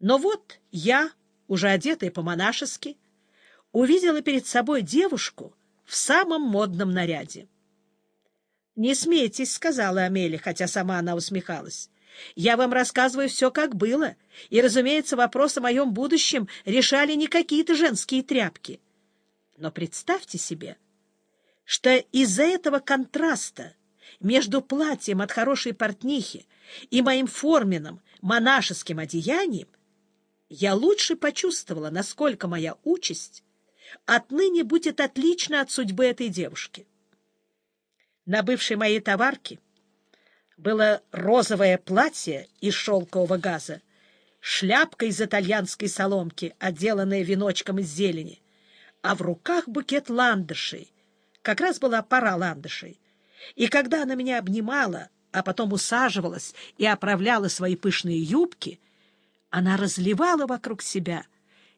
Но вот я, уже одетая по-монашески, увидела перед собой девушку в самом модном наряде. «Не смейтесь», — сказала Амелия, хотя сама она усмехалась. «Я вам рассказываю все, как было, и, разумеется, вопрос о моем будущем решали не какие-то женские тряпки. Но представьте себе, что из-за этого контраста между платьем от хорошей портнихи и моим форменным монашеским одеянием я лучше почувствовала, насколько моя участь отныне будет отлична от судьбы этой девушки. На бывшей моей товарке было розовое платье из шелкового газа, шляпка из итальянской соломки, отделанная веночком из зелени, а в руках букет ландышей. Как раз была пора ландышей. И когда она меня обнимала, а потом усаживалась и оправляла свои пышные юбки, она разливала вокруг себя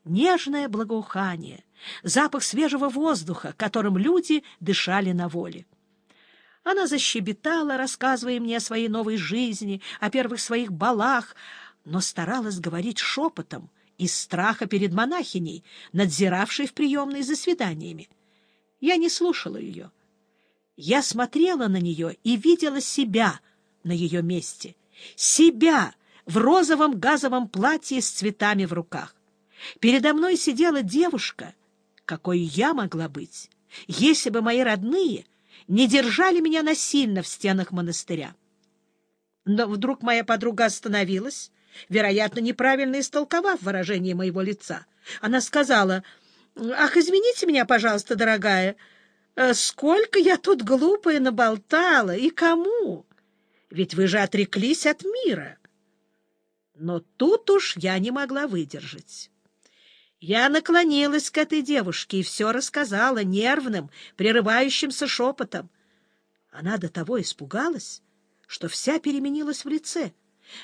нежное благоухание, запах свежего воздуха, которым люди дышали на воле. Она защебетала, рассказывая мне о своей новой жизни, о первых своих балах, но старалась говорить шепотом из страха перед монахиней, надзиравшей в приемной за свиданиями. Я не слушала ее. Я смотрела на нее и видела себя на ее месте. Себя в розовом газовом платье с цветами в руках. Передо мной сидела девушка, какой я могла быть, если бы мои родные не держали меня насильно в стенах монастыря. Но вдруг моя подруга остановилась, вероятно, неправильно истолковав выражение моего лица. Она сказала, «Ах, извините меня, пожалуйста, дорогая, э, сколько я тут глупая наболтала, и кому? Ведь вы же отреклись от мира». Но тут уж я не могла выдержать. Я наклонилась к этой девушке и все рассказала нервным, прерывающимся шепотом. Она до того испугалась, что вся переменилась в лице,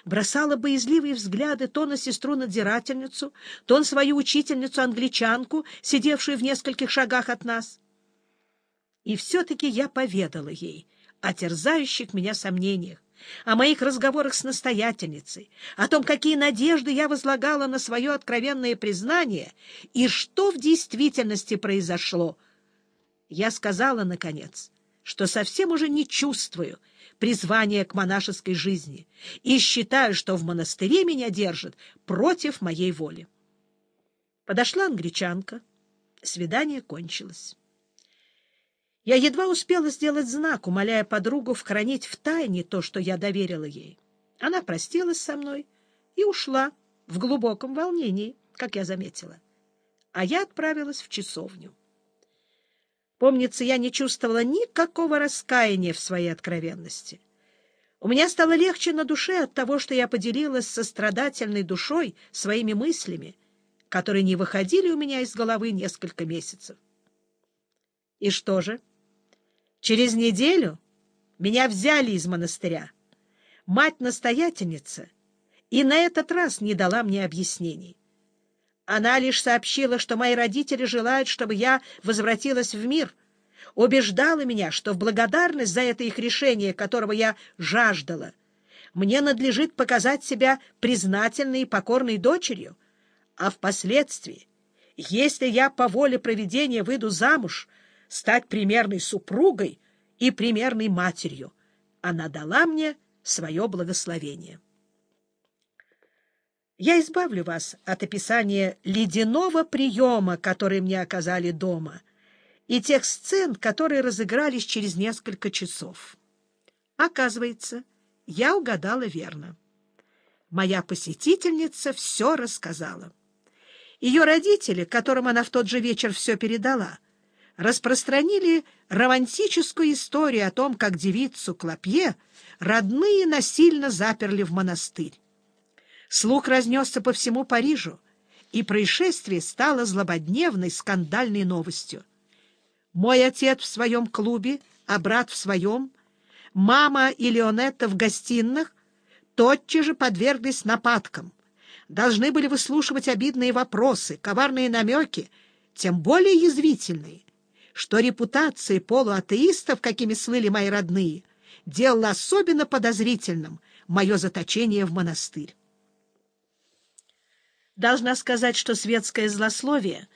бросала боязливые взгляды то на сестру-надзирательницу, то на свою учительницу-англичанку, сидевшую в нескольких шагах от нас. И все-таки я поведала ей о терзающих меня сомнениях, о моих разговорах с настоятельницей, о том, какие надежды я возлагала на свое откровенное признание и что в действительности произошло. Я сказала, наконец, что совсем уже не чувствую призвания к монашеской жизни и считаю, что в монастыре меня держат против моей воли. Подошла англичанка. Свидание кончилось. Я едва успела сделать знак, умоляя подругу вхранить в тайне то, что я доверила ей. Она простилась со мной и ушла в глубоком волнении, как я заметила. А я отправилась в часовню. Помнится, я не чувствовала никакого раскаяния в своей откровенности. У меня стало легче на душе от того, что я поделилась со страдательной душой своими мыслями, которые не выходили у меня из головы несколько месяцев. И что же? Через неделю меня взяли из монастыря. Мать-настоятельница и на этот раз не дала мне объяснений. Она лишь сообщила, что мои родители желают, чтобы я возвратилась в мир, убеждала меня, что в благодарность за это их решение, которого я жаждала, мне надлежит показать себя признательной и покорной дочерью, а впоследствии, если я по воле проведения выйду замуж, стать примерной супругой и примерной матерью. Она дала мне свое благословение. Я избавлю вас от описания ледяного приема, который мне оказали дома, и тех сцен, которые разыгрались через несколько часов. Оказывается, я угадала верно. Моя посетительница все рассказала. Ее родители, которым она в тот же вечер все передала, распространили романтическую историю о том, как девицу Клопье родные насильно заперли в монастырь. Слух разнесся по всему Парижу, и происшествие стало злободневной скандальной новостью. Мой отец в своем клубе, а брат в своем, мама и Леонетта в гостиных тотчас же подверглись нападкам. Должны были выслушивать обидные вопросы, коварные намеки, тем более язвительные что репутация полуатеистов, какими слыли мои родные, делала особенно подозрительным мое заточение в монастырь. Должна сказать, что светское злословие